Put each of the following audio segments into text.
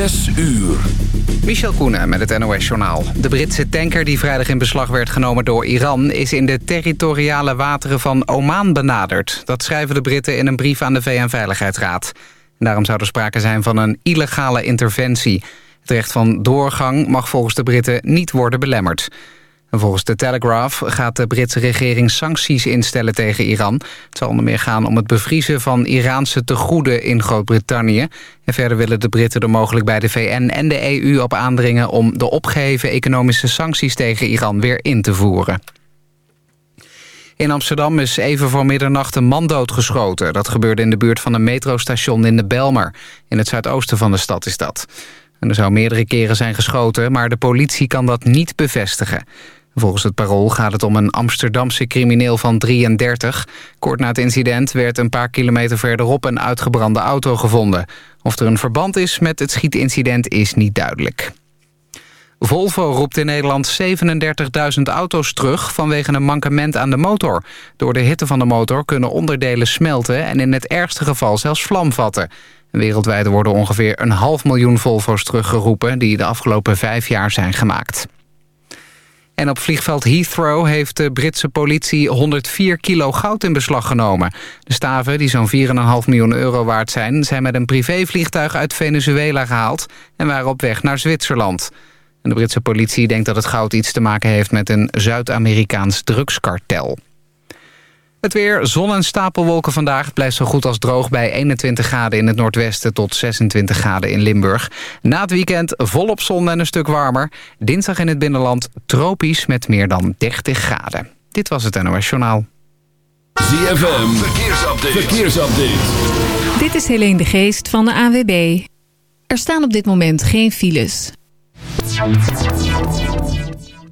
Zes uur. Michel Koenen met het NOS-journaal. De Britse tanker die vrijdag in beslag werd genomen door Iran... is in de territoriale wateren van Oman benaderd. Dat schrijven de Britten in een brief aan de VN-veiligheidsraad. Daarom zou er sprake zijn van een illegale interventie. Het recht van doorgang mag volgens de Britten niet worden belemmerd. Volgens de Telegraph gaat de Britse regering sancties instellen tegen Iran. Het zal onder meer gaan om het bevriezen van Iraanse tegoeden in Groot-Brittannië. En verder willen de Britten er mogelijk bij de VN en de EU op aandringen... om de opgeheven economische sancties tegen Iran weer in te voeren. In Amsterdam is even voor middernacht een man doodgeschoten. Dat gebeurde in de buurt van een metrostation in de Belmer. In het zuidoosten van de stad is dat. Er zou meerdere keren zijn geschoten, maar de politie kan dat niet bevestigen. Volgens het parool gaat het om een Amsterdamse crimineel van 33. Kort na het incident werd een paar kilometer verderop een uitgebrande auto gevonden. Of er een verband is met het schietincident is niet duidelijk. Volvo roept in Nederland 37.000 auto's terug vanwege een mankement aan de motor. Door de hitte van de motor kunnen onderdelen smelten en in het ergste geval zelfs vlam vatten. Wereldwijd worden ongeveer een half miljoen Volvo's teruggeroepen die de afgelopen vijf jaar zijn gemaakt. En op vliegveld Heathrow heeft de Britse politie 104 kilo goud in beslag genomen. De staven, die zo'n 4,5 miljoen euro waard zijn... zijn met een privévliegtuig uit Venezuela gehaald... en waren op weg naar Zwitserland. En de Britse politie denkt dat het goud iets te maken heeft... met een Zuid-Amerikaans drugskartel. Het weer, zon en stapelwolken vandaag blijft zo goed als droog bij 21 graden in het noordwesten tot 26 graden in Limburg. Na het weekend volop zon en een stuk warmer. Dinsdag in het binnenland tropisch met meer dan 30 graden. Dit was het NOS Journaal. ZFM, verkeersupdate. verkeersupdate. Dit is Helene de Geest van de AWB. Er staan op dit moment geen files.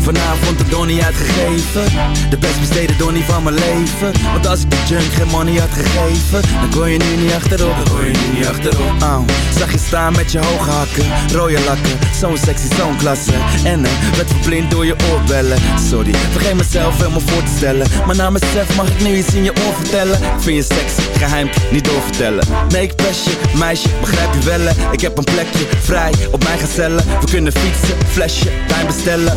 Vanavond de Donnie uitgegeven. De best besteden Donnie van mijn leven. Want als ik de junk geen money had gegeven Dan kon je nu niet achterop. Dan kon je nu niet achterop. Oh, Zag je staan met je hoge hakken. Rode lakken. Zo'n sexy, zo'n klasse. En uh, werd verblind door je oorbellen. Sorry, vergeet mezelf helemaal voor te stellen. Maar na mezelf mag ik nu iets in je oor vertellen. Ik vind je sexy, geheim, niet doorvertellen. Nee, ik je, meisje, begrijp je wel Ik heb een plekje, vrij, op mijn gezellen We kunnen fietsen, flesje, wijn bestellen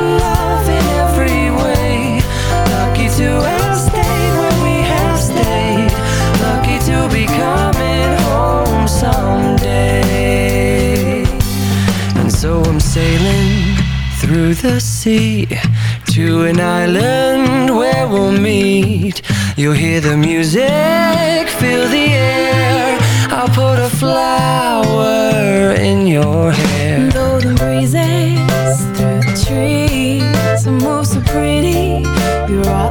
sailing through the sea to an island where we'll meet. You'll hear the music, feel the air. I'll put a flower in your hair. Though the breezes through the trees move so pretty, you're all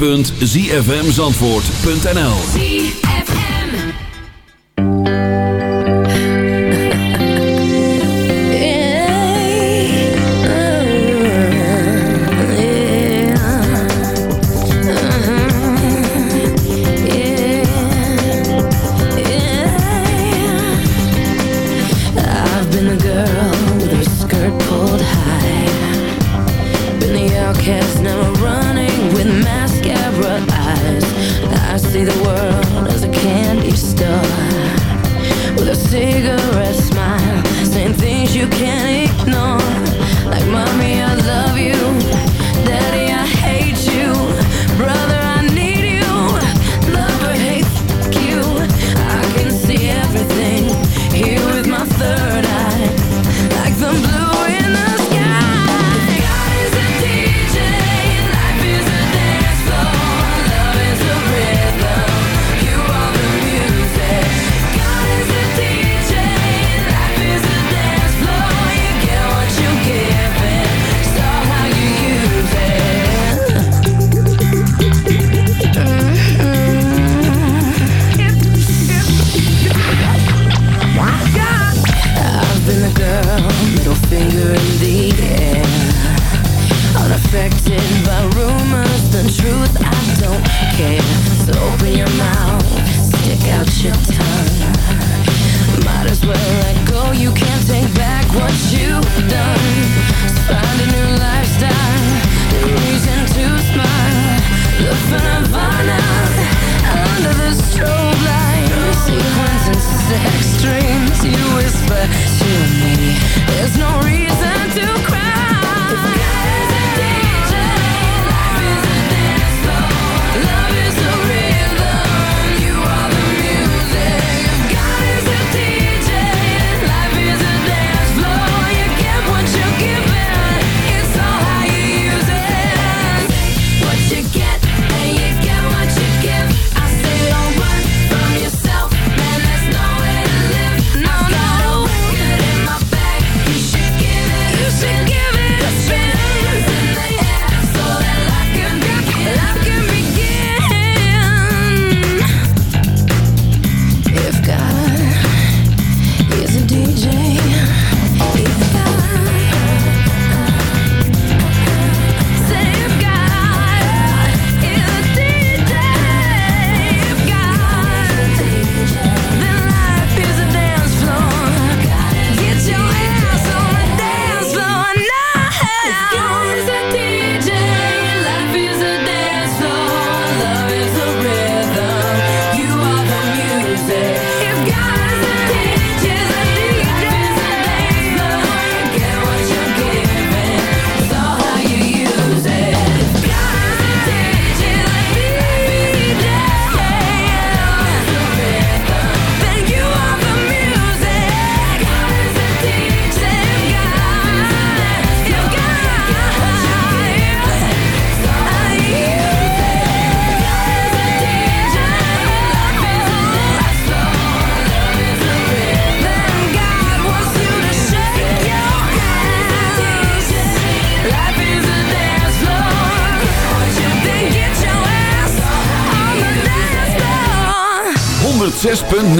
www.zfmzandvoort.nl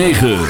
9.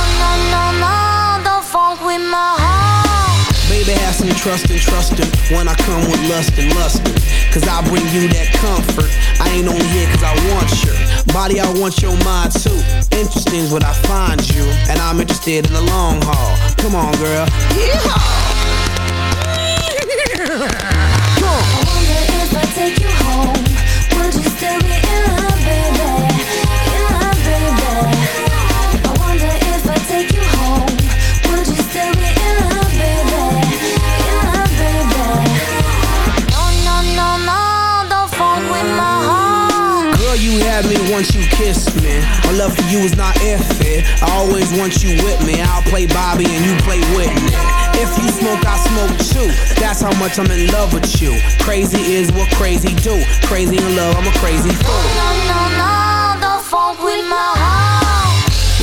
Baby, have some trust and trust him when I come with lust and lustin'. Cause I bring you that comfort. I ain't on here cause I want your body, I want your mind too. Interesting's what I find you, and I'm interested in the long haul. Come on, girl. Yeah. come. I wonder if I take you home, would you still be in love, baby? In love, baby. I wonder if I take had me once you kissed me. My love for you is not if it. I always want you with me. I'll play Bobby and you play Whitney. If you smoke, I smoke too. That's how much I'm in love with you. Crazy is what crazy do. Crazy in love, I'm a crazy fool.